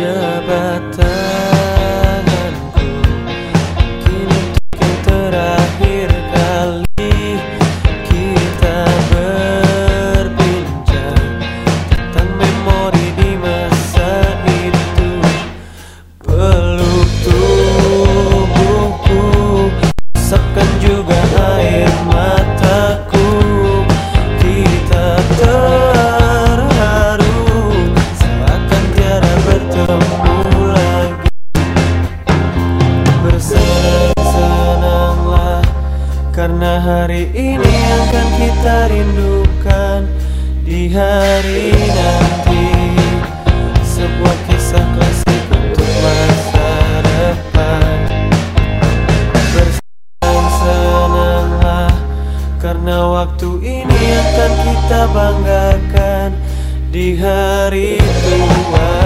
إجابتان ini akan kita rindukan di hari nanti. Sebuah kisah klasik untuk masa depan. Bersenang-senanglah Karena waktu ini akan kita banggakan Di hari tua.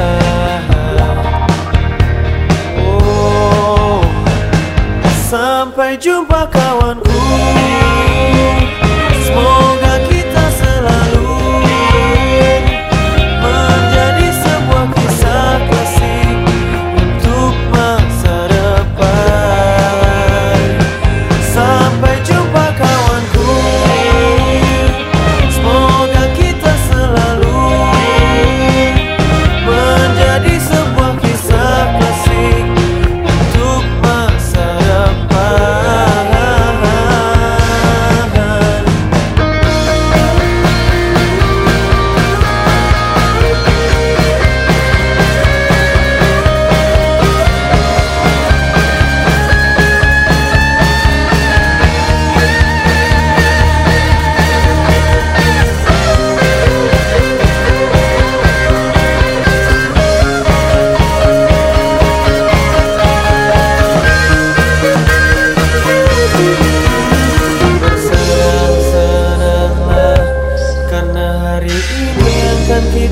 Oh Sampai jumpa kawanku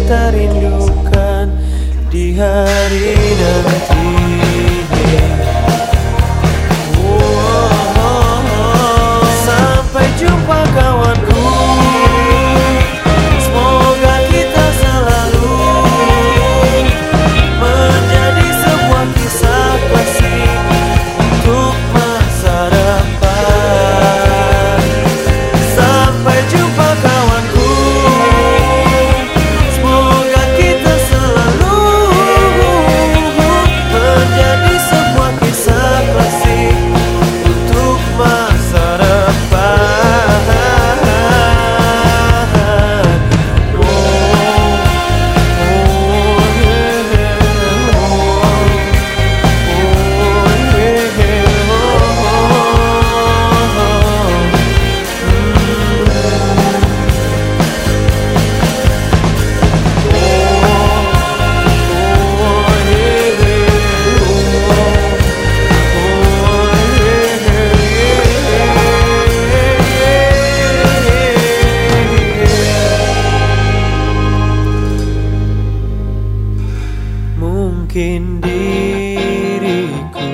kita rindukan Di hari nanti Mungkin diriku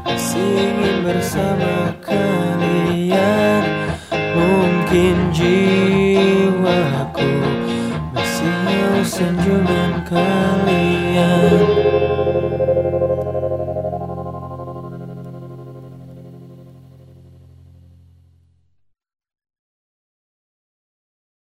masih ingin bersama kalian. Mungkin jiwaku masih mau senyuman kalian